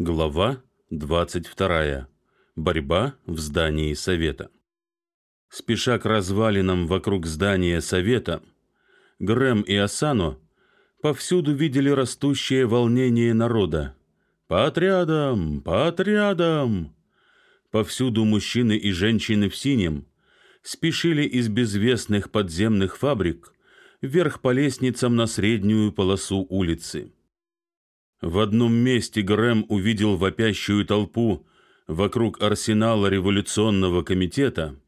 Глава 22. Борьба в здании Совета. Спеша к развалинам вокруг здания Совета, Грэм и Асано повсюду видели растущее волнение народа. «По отрядам! По отрядам!» Повсюду мужчины и женщины в синем спешили из безвестных подземных фабрик вверх по лестницам на среднюю полосу улицы. В одном месте Грэм увидел вопящую толпу вокруг арсенала революционного комитета,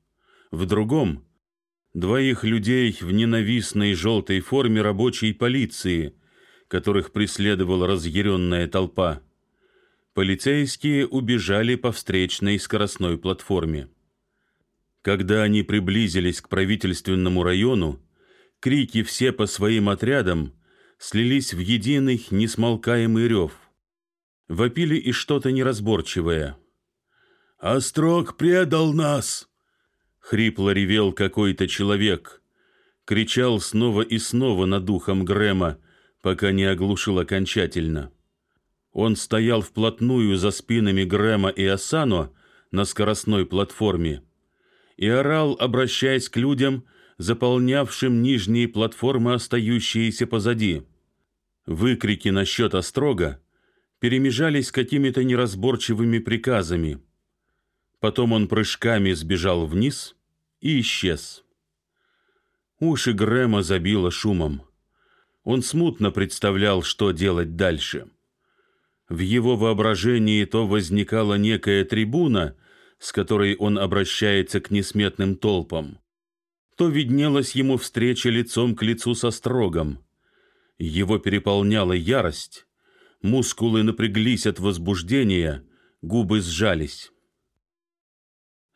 в другом — двоих людей в ненавистной желтой форме рабочей полиции, которых преследовала разъяренная толпа. Полицейские убежали по встречной скоростной платформе. Когда они приблизились к правительственному району, крики все по своим отрядам — слились в единый несмолкаемый рев. Вопили и что-то неразборчивое. «Острог предал нас!» Хрипло ревел какой-то человек. Кричал снова и снова над духом Грэма, пока не оглушил окончательно. Он стоял вплотную за спинами Грэма и Асано на скоростной платформе и орал, обращаясь к людям, заполнявшим нижние платформы, остающиеся позади. Выкрики насчет острога перемежались какими-то неразборчивыми приказами. Потом он прыжками сбежал вниз и исчез. Уши Грэма забило шумом. Он смутно представлял, что делать дальше. В его воображении то возникала некая трибуна, с которой он обращается к несметным толпам, то виднелась ему встреча лицом к лицу со строгом. Его переполняла ярость, мускулы напряглись от возбуждения, губы сжались.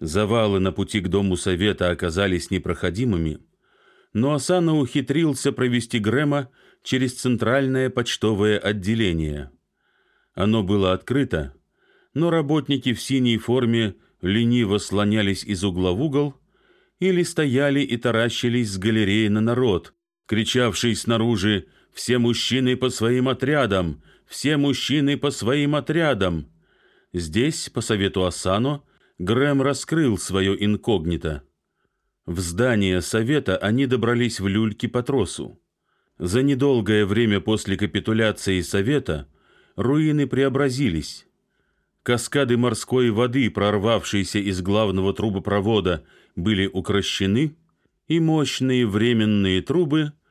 Завалы на пути к дому совета оказались непроходимыми, но Асана ухитрился провести Грэма через центральное почтовое отделение. Оно было открыто, но работники в синей форме лениво слонялись из угла в угол или стояли и таращились с галереи на народ, кричавший снаружи все мужчины по своим отрядам! Все мужчины по своим отрядам!» Здесь, по совету Асано, Грэм раскрыл свое инкогнито. В здание совета они добрались в люльки по тросу. За недолгое время после капитуляции совета руины преобразились. Каскады морской воды, прорвавшиеся из главного трубопровода, были укращены, и мощные временные трубы –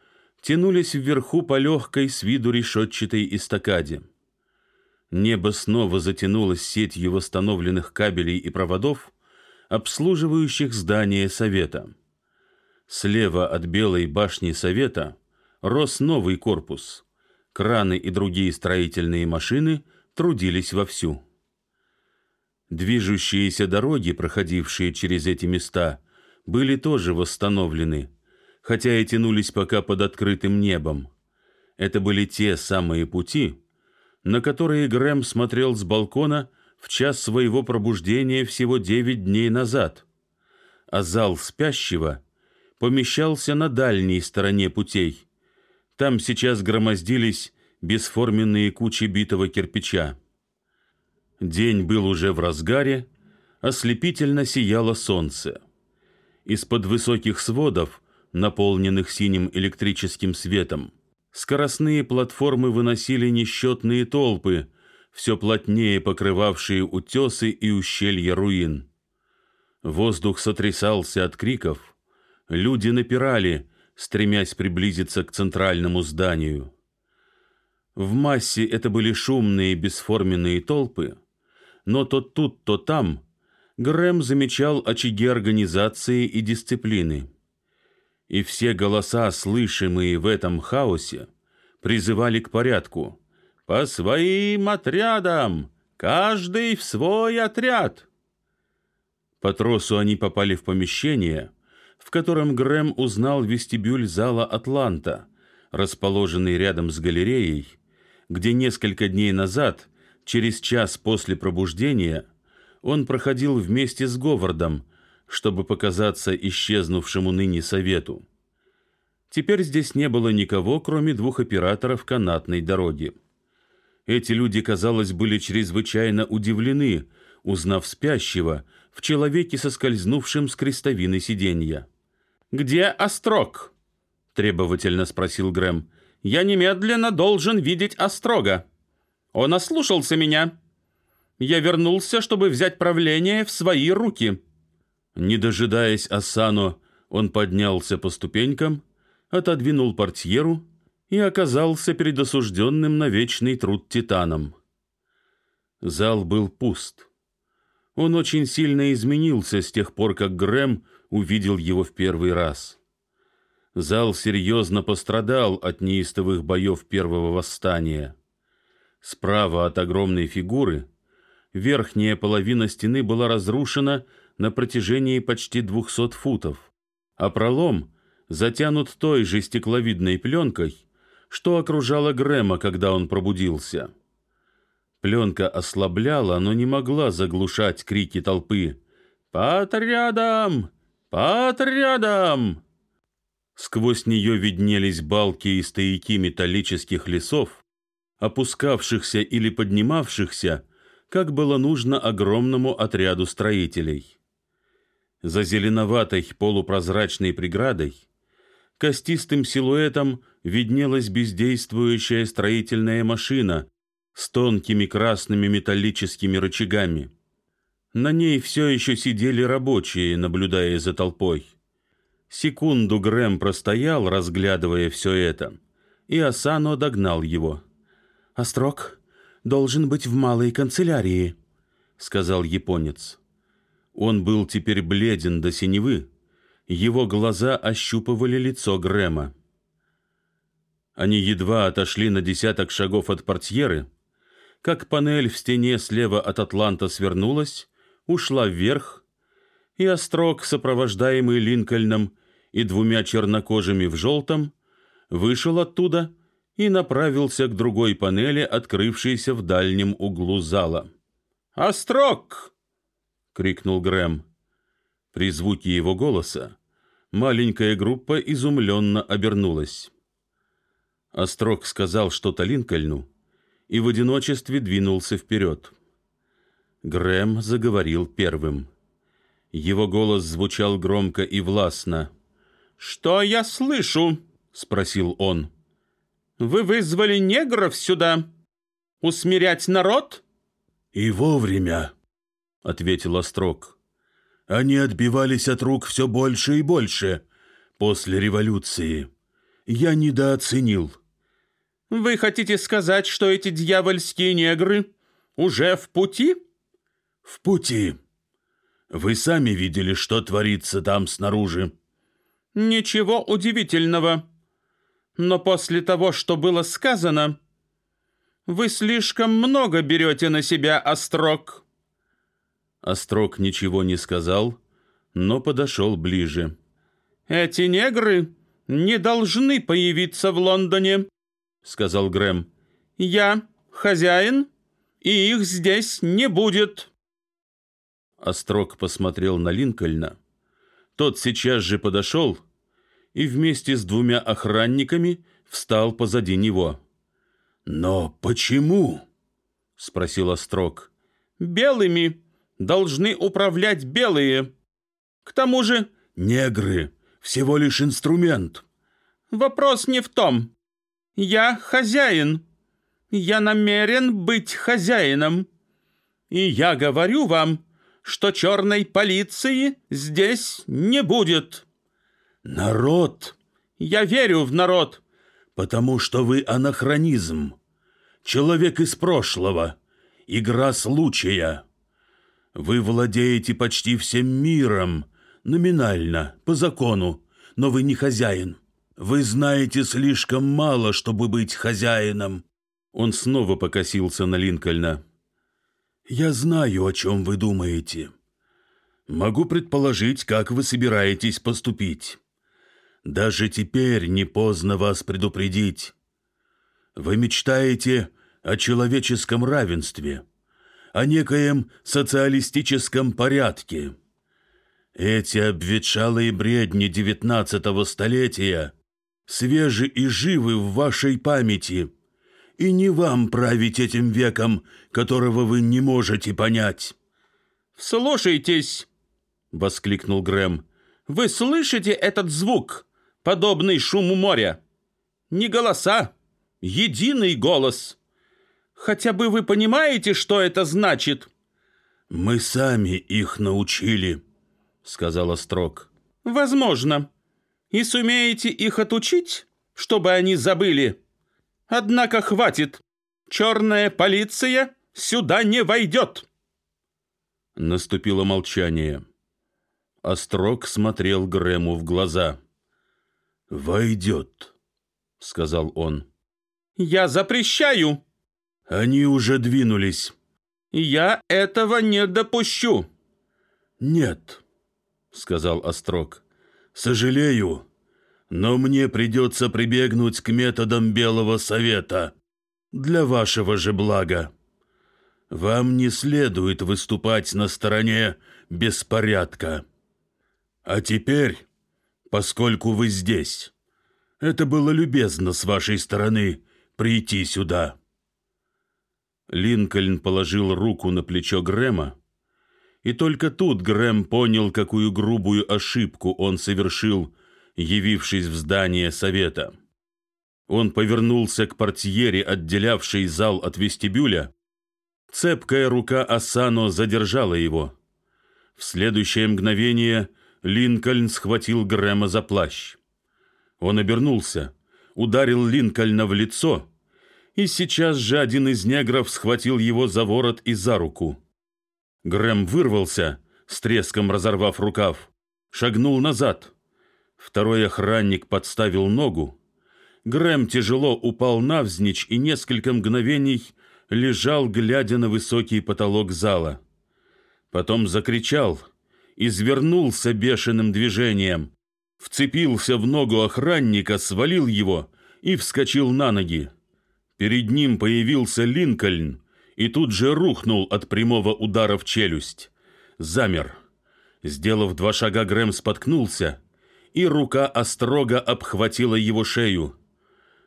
тянулись вверху по легкой с виду решетчатой эстакаде. Небо снова затянулось сетью восстановленных кабелей и проводов, обслуживающих здание Совета. Слева от Белой башни Совета рос новый корпус. Краны и другие строительные машины трудились вовсю. Движущиеся дороги, проходившие через эти места, были тоже восстановлены, хотя и тянулись пока под открытым небом. Это были те самые пути, на которые Грэм смотрел с балкона в час своего пробуждения всего девять дней назад, а зал спящего помещался на дальней стороне путей. Там сейчас громоздились бесформенные кучи битого кирпича. День был уже в разгаре, ослепительно сияло солнце. Из-под высоких сводов наполненных синим электрическим светом. Скоростные платформы выносили несчетные толпы, все плотнее покрывавшие утесы и ущелья руин. Воздух сотрясался от криков, люди напирали, стремясь приблизиться к центральному зданию. В массе это были шумные бесформенные толпы, но то тут, то там Грэм замечал очаги организации и дисциплины и все голоса, слышимые в этом хаосе, призывали к порядку. «По своим отрядам! Каждый в свой отряд!» По тросу они попали в помещение, в котором Грэм узнал вестибюль зала «Атланта», расположенный рядом с галереей, где несколько дней назад, через час после пробуждения, он проходил вместе с Говардом, чтобы показаться исчезнувшему ныне совету. Теперь здесь не было никого, кроме двух операторов канатной дороги. Эти люди, казалось, были чрезвычайно удивлены, узнав спящего в человеке, соскользнувшем с крестовины сиденья. «Где Острог?» — требовательно спросил Грэм. «Я немедленно должен видеть Острога. Он ослушался меня. Я вернулся, чтобы взять правление в свои руки». Не дожидаясь Асано, он поднялся по ступенькам, отодвинул портьеру и оказался перед осужденным на вечный труд титаном. Зал был пуст. Он очень сильно изменился с тех пор, как Грэм увидел его в первый раз. Зал серьезно пострадал от неистовых боев первого восстания. Справа от огромной фигуры верхняя половина стены была разрушена на протяжении почти двухсот футов, а пролом затянут той же стекловидной пленкой, что окружало Грэма, когда он пробудился. Пленка ослабляла, но не могла заглушать крики толпы. «Под рядом! Под рядом!» Сквозь нее виднелись балки и стояки металлических лесов, опускавшихся или поднимавшихся, как было нужно огромному отряду строителей. За зеленоватой полупрозрачной преградой костистым силуэтом виднелась бездействующая строительная машина с тонкими красными металлическими рычагами. На ней все еще сидели рабочие, наблюдая за толпой. Секунду Грэм простоял, разглядывая все это, и Асано догнал его. «Острог должен быть в малой канцелярии», — сказал японец. Он был теперь бледен до синевы, его глаза ощупывали лицо Грэма. Они едва отошли на десяток шагов от портьеры, как панель в стене слева от Атланта свернулась, ушла вверх, и острог, сопровождаемый Линкольном и двумя чернокожими в желтом, вышел оттуда и направился к другой панели, открывшейся в дальнем углу зала. «Острог!» — крикнул Грэм. При звуке его голоса маленькая группа изумленно обернулась. Острог сказал что-то Линкольну и в одиночестве двинулся вперед. Грэм заговорил первым. Его голос звучал громко и властно. «Что я слышу?» — спросил он. «Вы вызвали негров сюда? Усмирять народ?» «И вовремя», — ответил Острог. «Они отбивались от рук все больше и больше после революции. Я недооценил». Вы хотите сказать, что эти дьявольские негры уже в пути? В пути. Вы сами видели, что творится там снаружи. Ничего удивительного. Но после того, что было сказано, вы слишком много берете на себя острог. Острог ничего не сказал, но подошел ближе. Эти негры не должны появиться в Лондоне. — сказал Грэм. «Я хозяин, и их здесь не будет». Острог посмотрел на Линкольна. Тот сейчас же подошел и вместе с двумя охранниками встал позади него. «Но почему?» — спросил Острог. «Белыми должны управлять белые. К тому же...» «Негры — всего лишь инструмент». «Вопрос не в том. Я хозяин. Я намерен быть хозяином. И я говорю вам, что черной полиции здесь не будет. Народ. Я верю в народ. Потому что вы анахронизм. Человек из прошлого. Игра случая. Вы владеете почти всем миром. Номинально, по закону. Но вы не хозяин. Вы знаете слишком мало, чтобы быть хозяином. Он снова покосился на Линкольна. Я знаю, о чем вы думаете. Могу предположить, как вы собираетесь поступить. Даже теперь не поздно вас предупредить. Вы мечтаете о человеческом равенстве, о некоем социалистическом порядке. Эти обветшалые бредни девятнадцатого столетия свежи и живы в вашей памяти. и не вам править этим веком, которого вы не можете понять». «Вслушайтесь!» — воскликнул Грэм. «Вы слышите этот звук, подобный шуму моря? Не голоса, единый голос. Хотя бы вы понимаете, что это значит?» «Мы сами их научили», — сказал Острог. «Возможно. И сумеете их отучить, чтобы они забыли?» Однако хватит. Черная полиция сюда не войдет. Наступило молчание. Острог смотрел Грэму в глаза. «Войдет», — сказал он. «Я запрещаю». «Они уже двинулись». «Я этого не допущу». «Нет», — сказал Острог. «Сожалею, но мне придется прибегнуть к методам Белого Совета для вашего же блага. Вам не следует выступать на стороне беспорядка. А теперь, поскольку вы здесь, это было любезно с вашей стороны прийти сюда». Линкольн положил руку на плечо Грэма, и только тут Грэм понял, какую грубую ошибку он совершил, явившись в здание совета. Он повернулся к портьере, отделявшей зал от вестибюля. Цепкая рука Асано задержала его. В следующее мгновение Линкольн схватил Грэма за плащ. Он обернулся, ударил Линкольна в лицо, и сейчас же один из негров схватил его за ворот и за руку. Грэм вырвался, с треском разорвав рукав, шагнул назад. Второй охранник подставил ногу. Грэм тяжело упал навзничь и несколько мгновений лежал, глядя на высокий потолок зала. Потом закричал, извернулся бешеным движением, вцепился в ногу охранника, свалил его и вскочил на ноги. Перед ним появился Линкольн и тут же рухнул от прямого удара в челюсть. Замер. Сделав два шага, Грэм споткнулся — и рука острого обхватила его шею.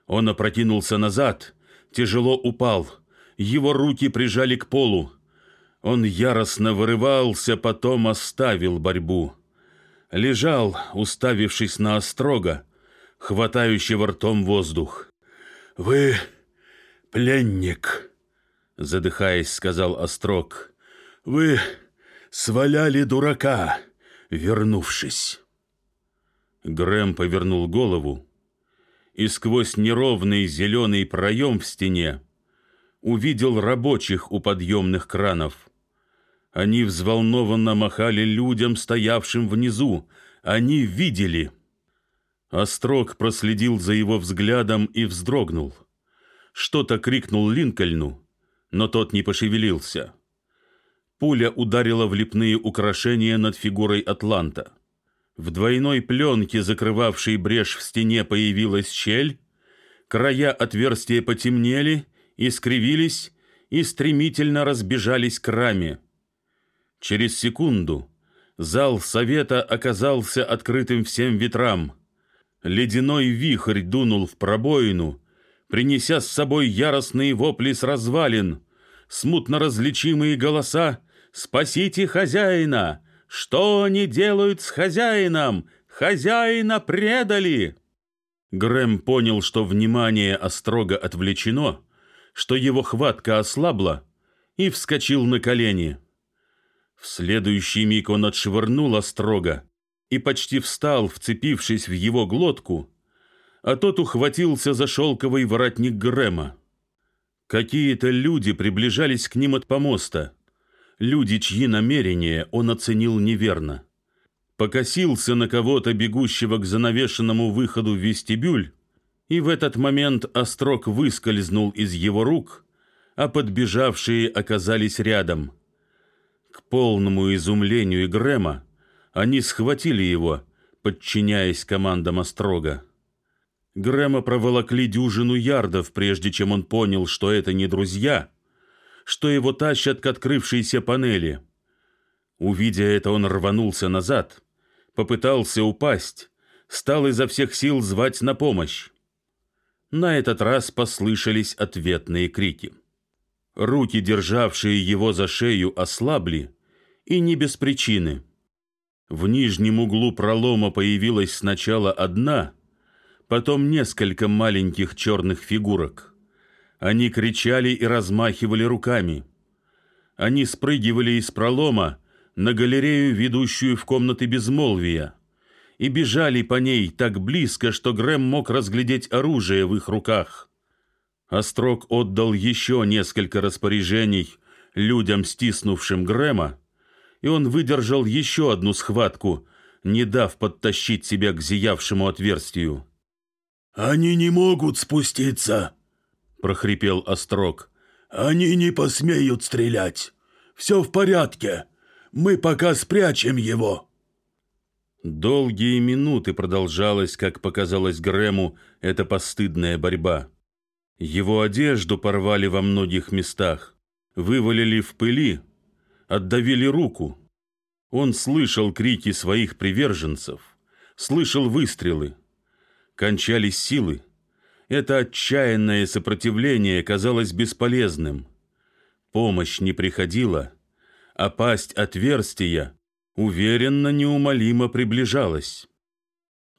Он опрокинулся назад, тяжело упал, его руки прижали к полу. Он яростно вырывался, потом оставил борьбу. Лежал, уставившись на острога, хватающего ртом воздух. «Вы пленник», — задыхаясь, сказал Острог. «Вы сваляли дурака, вернувшись». Грэм повернул голову и сквозь неровный зеленый проем в стене увидел рабочих у подъемных кранов. Они взволнованно махали людям, стоявшим внизу. Они видели. Острог проследил за его взглядом и вздрогнул. Что-то крикнул Линкольну, но тот не пошевелился. Пуля ударила в лепные украшения над фигурой Атланта. В двойной пленке, закрывавшей брешь в стене, появилась щель, края отверстия потемнели, искривились и стремительно разбежались к раме. Через секунду зал совета оказался открытым всем ветрам. Ледяной вихрь дунул в пробоину, принеся с собой яростные вопли с развалин, смутно различимые голоса «Спасите хозяина! Что они делают с хозяином? Хозяина предали!» Грэм понял, что внимание острого отвлечено, что его хватка ослабла, и вскочил на колени. В следующий миг он отшвырнул острога и почти встал, вцепившись в его глотку, а тот ухватился за шелковый воротник Грэма. Какие-то люди приближались к ним от помоста люди, чьи намерения он оценил неверно. Покосился на кого-то, бегущего к занавешенному выходу в вестибюль, и в этот момент острог выскользнул из его рук, а подбежавшие оказались рядом. К полному изумлению Грэма они схватили его, подчиняясь командам острога. Грэма проволокли дюжину ярдов, прежде чем он понял, что это не друзья — что его тащат к открывшейся панели. Увидя это, он рванулся назад, попытался упасть, стал изо всех сил звать на помощь. на этот раз послышались ответные крики. Руки, державшие его за шею, ослабли, и не без причины. В нижнем углу пролома появилась сначала одна, потом несколько маленьких черных фигурок. Они кричали и размахивали руками. Они спрыгивали из пролома на галерею, ведущую в комнаты безмолвия, и бежали по ней так близко, что Грэм мог разглядеть оружие в их руках. Острог отдал еще несколько распоряжений людям, стиснувшим Грэма, и он выдержал еще одну схватку, не дав подтащить себя к зиявшему отверстию. «Они не могут спуститься!» — прохрипел Острог. «Они не посмеют стрелять! Все в порядке! Мы пока спрячем его!» Долгие минуты продолжалась, как показалось Грэму, эта постыдная борьба. Его одежду порвали во многих местах, вывалили в пыли, отдавили руку. Он слышал крики своих приверженцев, слышал выстрелы. Кончались силы. Это отчаянное сопротивление казалось бесполезным. Помощь не приходила, а пасть отверстия уверенно, неумолимо приближалась.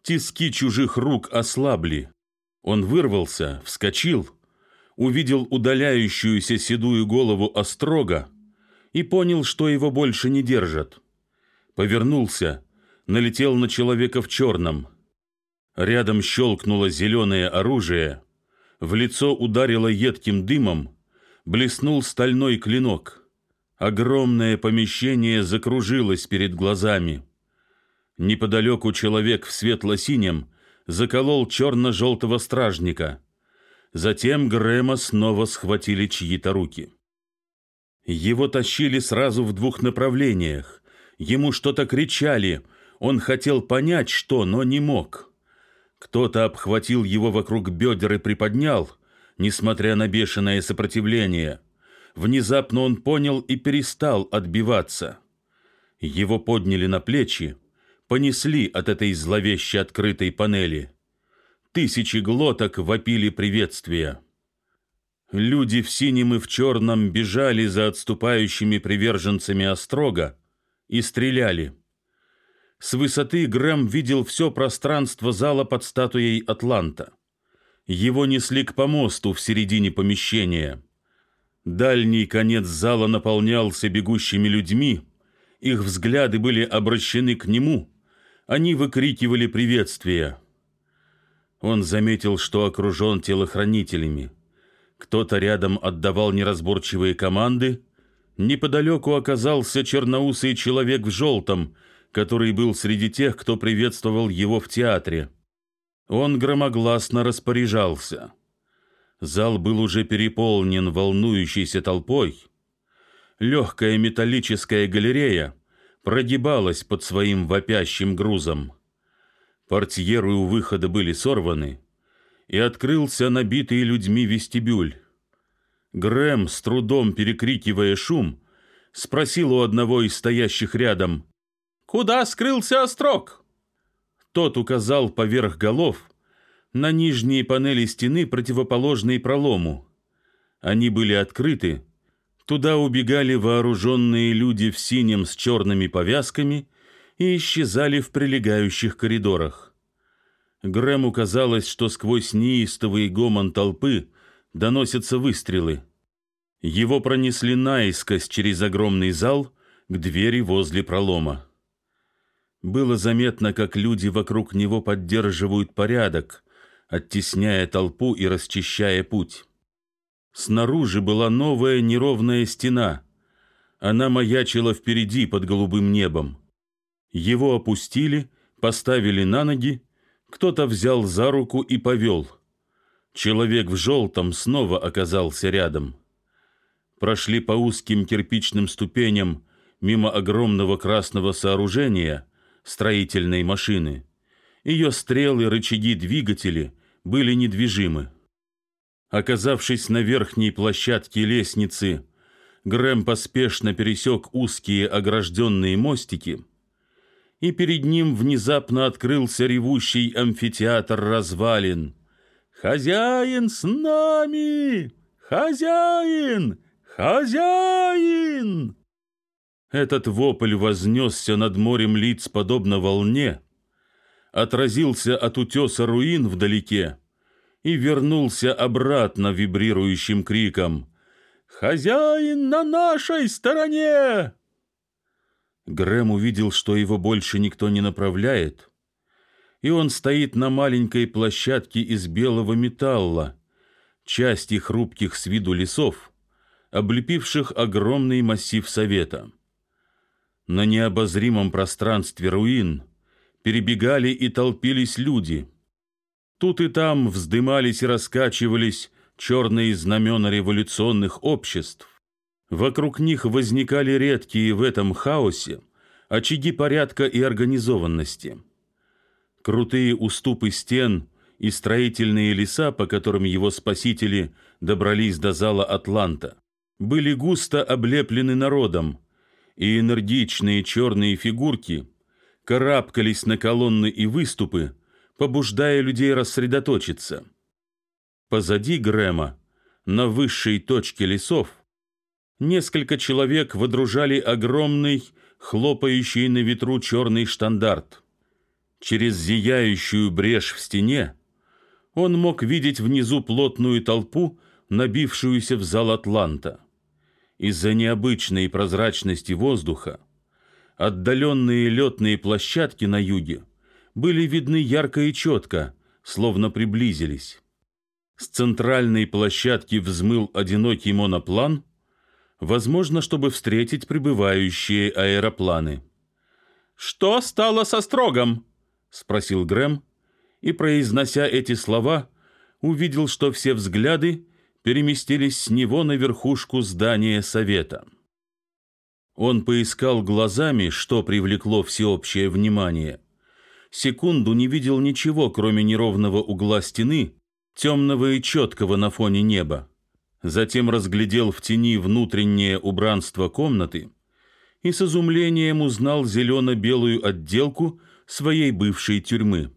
Тиски чужих рук ослабли. Он вырвался, вскочил, увидел удаляющуюся седую голову острога и понял, что его больше не держат. Повернулся, налетел на человека в черном. Рядом щелкнуло зеленое оружие, в лицо ударило едким дымом, блеснул стальной клинок. Огромное помещение закружилось перед глазами. Неподалеку человек в светло-синем заколол черно-желтого стражника. Затем Грэма снова схватили чьи-то руки. Его тащили сразу в двух направлениях. Ему что-то кричали. Он хотел понять, что, но не мог. Кто-то обхватил его вокруг бедер и приподнял, несмотря на бешеное сопротивление. Внезапно он понял и перестал отбиваться. Его подняли на плечи, понесли от этой зловеще открытой панели. Тысячи глоток вопили приветствия. Люди в синем и в черном бежали за отступающими приверженцами Острога и стреляли. С высоты Грэм видел все пространство зала под статуей Атланта. Его несли к помосту в середине помещения. Дальний конец зала наполнялся бегущими людьми, их взгляды были обращены к нему, они выкрикивали приветствия. Он заметил, что окружен телохранителями. Кто-то рядом отдавал неразборчивые команды. Неподалеку оказался черноусый человек в желтом, который был среди тех, кто приветствовал его в театре. Он громогласно распоряжался. Зал был уже переполнен волнующейся толпой. Легкая металлическая галерея прогибалась под своим вопящим грузом. Портьеры у выхода были сорваны, и открылся набитый людьми вестибюль. Грэм, с трудом перекрикивая шум, спросил у одного из стоящих рядом, «Куда скрылся острог?» Тот указал поверх голов на нижние панели стены, противоположные пролому. Они были открыты, туда убегали вооруженные люди в синем с черными повязками и исчезали в прилегающих коридорах. Грэму казалось, что сквозь неистовый гомон толпы доносятся выстрелы. Его пронесли наискось через огромный зал к двери возле пролома. Было заметно, как люди вокруг него поддерживают порядок, оттесняя толпу и расчищая путь. Снаружи была новая неровная стена. Она маячила впереди под голубым небом. Его опустили, поставили на ноги кто-то взял за руку и повел. Человек в желтом снова оказался рядом. Прошли по узким кирпичным ступеням мимо огромного красного сооружения, строительной машины. Ее стрелы, рычаги, двигатели были недвижимы. Оказавшись на верхней площадке лестницы, Грэм поспешно пересек узкие огражденные мостики – и перед ним внезапно открылся ревущий амфитеатр развалин. Хозяин с нами! Хозяин! Хозяин!» Этот вопль вознесся над морем лиц, подобно волне, отразился от утеса руин вдалеке и вернулся обратно вибрирующим криком «Хозяин на нашей стороне!» Грэм увидел, что его больше никто не направляет, и он стоит на маленькой площадке из белого металла, части хрупких с виду лесов, облепивших огромный массив совета. На необозримом пространстве руин перебегали и толпились люди. Тут и там вздымались и раскачивались черные знамена революционных обществ. Вокруг них возникали редкие в этом хаосе очаги порядка и организованности. Крутые уступы стен и строительные леса, по которым его спасители добрались до зала Атланта, были густо облеплены народом, и энергичные черные фигурки карабкались на колонны и выступы, побуждая людей рассредоточиться. Позади Грэма, на высшей точке лесов, несколько человек водружали огромный, хлопающий на ветру черный штандарт. Через зияющую брешь в стене он мог видеть внизу плотную толпу, набившуюся в зал Атланта. Из-за необычной прозрачности воздуха отдаленные летные площадки на юге были видны ярко и четко, словно приблизились. С центральной площадки взмыл одинокий моноплан, возможно, чтобы встретить прибывающие аэропланы. «Что стало со строгом?» — спросил Грэм, и, произнося эти слова, увидел, что все взгляды переместились с него на верхушку здания совета. Он поискал глазами, что привлекло всеобщее внимание. Секунду не видел ничего, кроме неровного угла стены, темного и четкого на фоне неба. Затем разглядел в тени внутреннее убранство комнаты и с изумлением узнал зелено-белую отделку своей бывшей тюрьмы.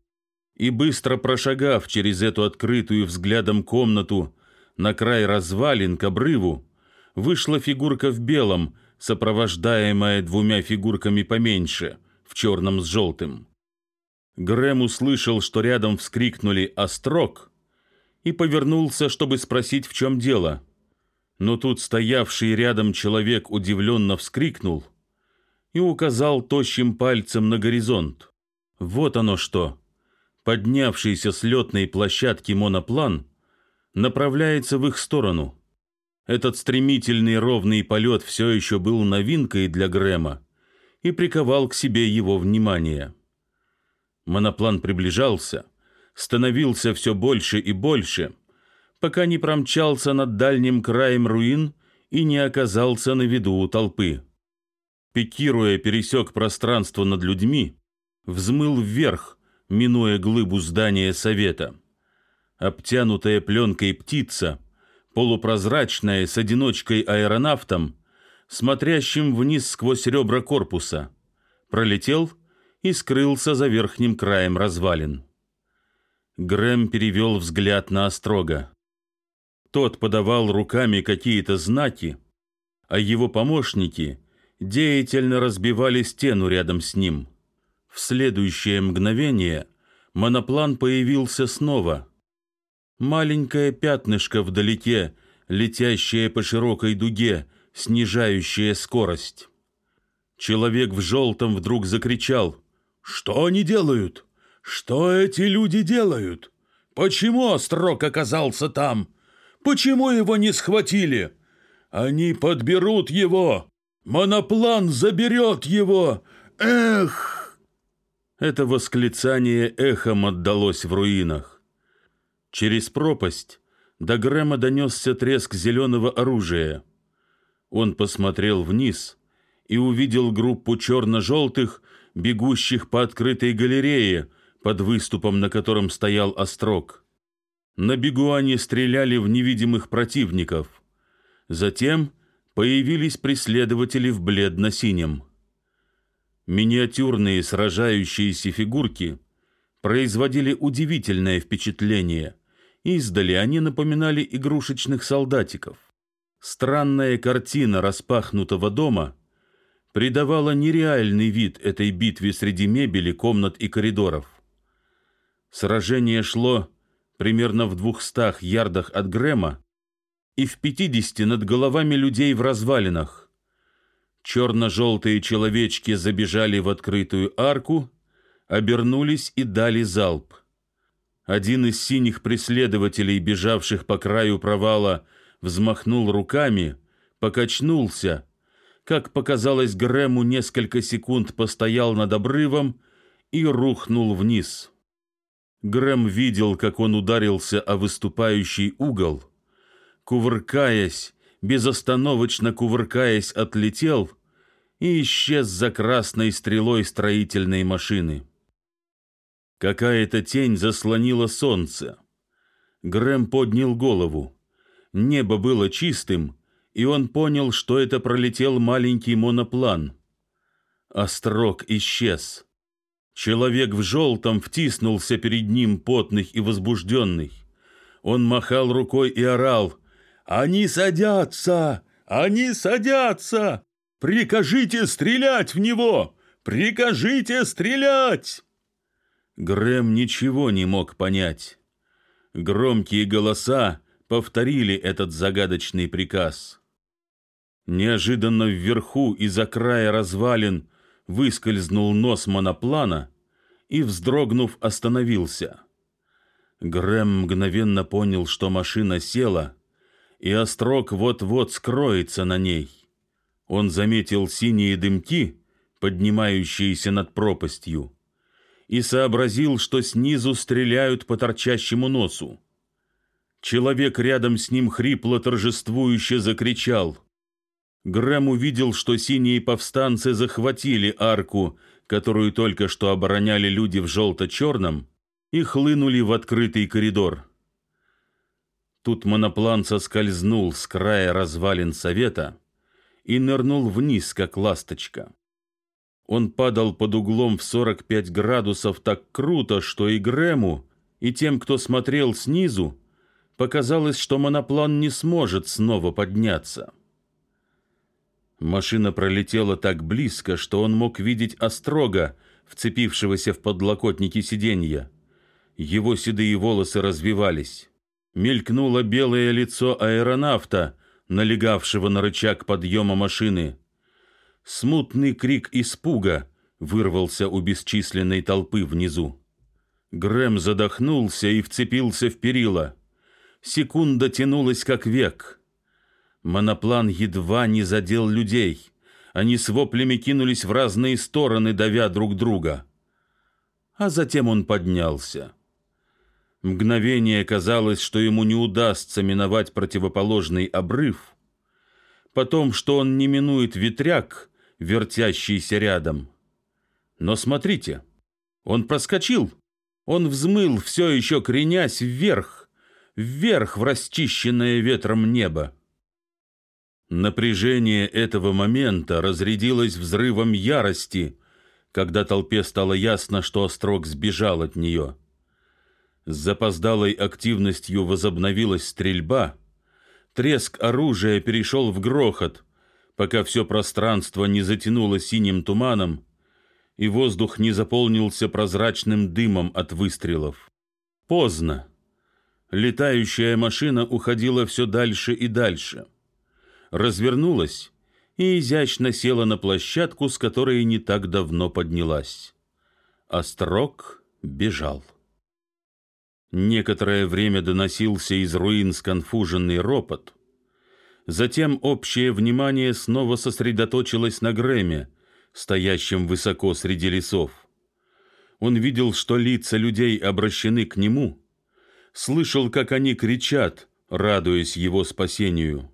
И быстро прошагав через эту открытую взглядом комнату на край развалин к обрыву, вышла фигурка в белом, сопровождаемая двумя фигурками поменьше, в черном с желтым. Грэм услышал, что рядом вскрикнули «Острог!» и повернулся, чтобы спросить, в чем дело. Но тут стоявший рядом человек удивленно вскрикнул и указал тощим пальцем на горизонт. Вот оно что! Поднявшийся с летной площадки моноплан направляется в их сторону. Этот стремительный ровный полет все еще был новинкой для Грэма и приковал к себе его внимание. Моноплан приближался, становился все больше и больше, пока не промчался над дальним краем руин и не оказался на виду у толпы. Пикируя, пересек пространство над людьми, взмыл вверх, минуя глыбу здания совета. Обтянутая пленкой птица, полупрозрачная, с одиночкой-аэронавтом, смотрящим вниз сквозь ребра корпуса, пролетел и скрылся за верхним краем развалин. Грэм перевел взгляд на Острога. Тот подавал руками какие-то знаки, а его помощники деятельно разбивали стену рядом с ним. В следующее мгновение моноплан появился снова. Маленькое пятнышко вдалеке, летящее по широкой дуге, снижающее скорость. Человек в желтом вдруг закричал. «Что они делают? Что эти люди делают? Почему Острог оказался там? Почему его не схватили? Они подберут его! Моноплан заберет его! Эх!» Это восклицание эхом отдалось в руинах. Через пропасть до Грэма донесся треск зеленого оружия. Он посмотрел вниз и увидел группу черно-желтых, бегущих по открытой галерее, под выступом, на котором стоял острог. На бегу они стреляли в невидимых противников. Затем появились преследователи в бледно-синем. Миниатюрные сражающиеся фигурки производили удивительное впечатление Издали они напоминали игрушечных солдатиков. Странная картина распахнутого дома придавала нереальный вид этой битве среди мебели, комнат и коридоров. Сражение шло примерно в двухстах ярдах от Грэма и в пятидесяти над головами людей в развалинах. Черно-желтые человечки забежали в открытую арку, обернулись и дали залп. Один из синих преследователей, бежавших по краю провала, взмахнул руками, покачнулся, как показалось Грэму, несколько секунд постоял над обрывом и рухнул вниз. Грэм видел, как он ударился о выступающий угол, кувыркаясь, безостановочно кувыркаясь, отлетел и исчез за красной стрелой строительной машины. Какая-то тень заслонила солнце. Грэм поднял голову. Небо было чистым, и он понял, что это пролетел маленький моноплан. Острог исчез. Человек в желтом втиснулся перед ним, потный и возбужденный. Он махал рукой и орал. «Они садятся! Они садятся! Прикажите стрелять в него! Прикажите стрелять!» Грэм ничего не мог понять. Громкие голоса повторили этот загадочный приказ. Неожиданно вверху из-за края развалин выскользнул нос моноплана и, вздрогнув, остановился. Грэм мгновенно понял, что машина села, и острог вот-вот скроется на ней. Он заметил синие дымки, поднимающиеся над пропастью, и сообразил, что снизу стреляют по торчащему носу. Человек рядом с ним хрипло торжествующе закричал. Грэм увидел, что синие повстанцы захватили арку, которую только что обороняли люди в желто-черном, и хлынули в открытый коридор. Тут моноплан соскользнул с края развалин совета и нырнул вниз, как ласточка. Он падал под углом в 45 градусов так круто, что и Грэму, и тем, кто смотрел снизу, показалось, что моноплан не сможет снова подняться. Машина пролетела так близко, что он мог видеть острога, вцепившегося в подлокотники сиденья. Его седые волосы развивались. Мелькнуло белое лицо аэронавта, налегавшего на рычаг подъема машины. Смутный крик испуга вырвался у бесчисленной толпы внизу. Грэм задохнулся и вцепился в перила. Секунда тянулась как век. Моноплан едва не задел людей. Они с воплями кинулись в разные стороны, давя друг друга. А затем он поднялся. Мгновение казалось, что ему не удастся миновать противоположный обрыв, потом, что он не минует ветряк, вертящийся рядом. Но смотрите, он проскочил, он взмыл, все еще кренясь вверх, вверх в расчищенное ветром небо. Напряжение этого момента разрядилось взрывом ярости, когда толпе стало ясно, что Острог сбежал от нее. С запоздалой активностью возобновилась стрельба, треск оружия перешел в грохот — пока все пространство не затянуло синим туманом и воздух не заполнился прозрачным дымом от выстрелов. Поздно. Летающая машина уходила все дальше и дальше. Развернулась и изящно села на площадку, с которой не так давно поднялась. Острог бежал. Некоторое время доносился из руин сконфуженный ропот — Затем общее внимание снова сосредоточилось на Грэме, стоящем высоко среди лесов. Он видел, что лица людей обращены к нему, слышал, как они кричат, радуясь его спасению.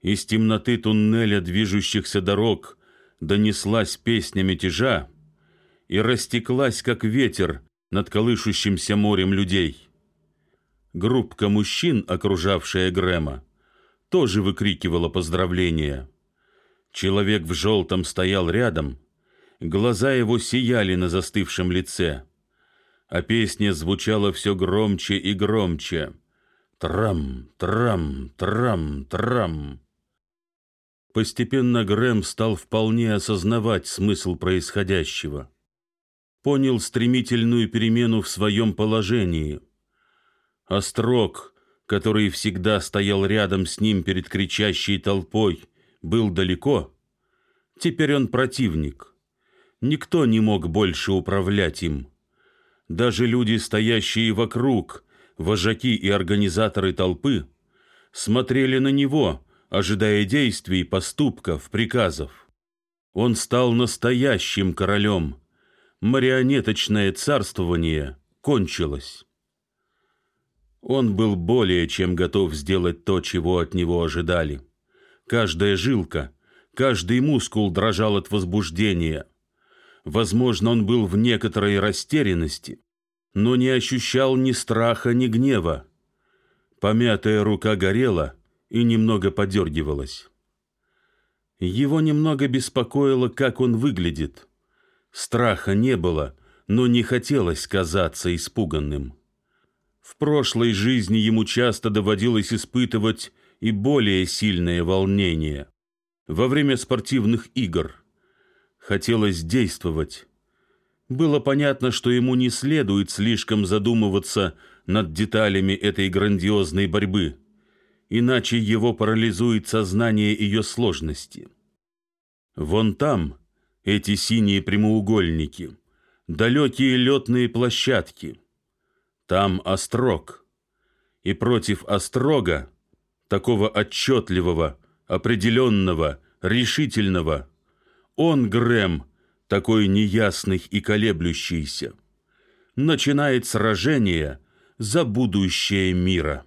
Из темноты туннеля движущихся дорог донеслась песня мятежа и растеклась, как ветер, над колышущимся морем людей. Группка мужчин, окружавшая Грэма, тоже выкрикивала поздравления. Человек в желтом стоял рядом, глаза его сияли на застывшем лице, а песня звучала все громче и громче — Трам, трам, трам, трам. Постепенно Грэм стал вполне осознавать смысл происходящего. Понял стремительную перемену в своем положении. Острог, который всегда стоял рядом с ним перед кричащей толпой, был далеко. Теперь он противник. Никто не мог больше управлять им. Даже люди, стоящие вокруг, вожаки и организаторы толпы, смотрели на него, ожидая действий, поступков, приказов. Он стал настоящим королем. Марионеточное царствование кончилось. Он был более чем готов сделать то, чего от него ожидали. Каждая жилка, каждый мускул дрожал от возбуждения. Возможно, он был в некоторой растерянности, но не ощущал ни страха, ни гнева. Помятая рука горела и немного подергивалась. Его немного беспокоило, как он выглядит. Страха не было, но не хотелось казаться испуганным. В прошлой жизни ему часто доводилось испытывать и более сильное волнение. Во время спортивных игр хотелось действовать. Было понятно, что ему не следует слишком задумываться над деталями этой грандиозной борьбы, иначе его парализует сознание ее сложности. Вон там эти синие прямоугольники, далекие летные площадки. Там острог. И против острога, такого отчетливого, определенного, решительного, он, Грэм, такой неясный и колеблющийся, начинает сражение за будущее мира.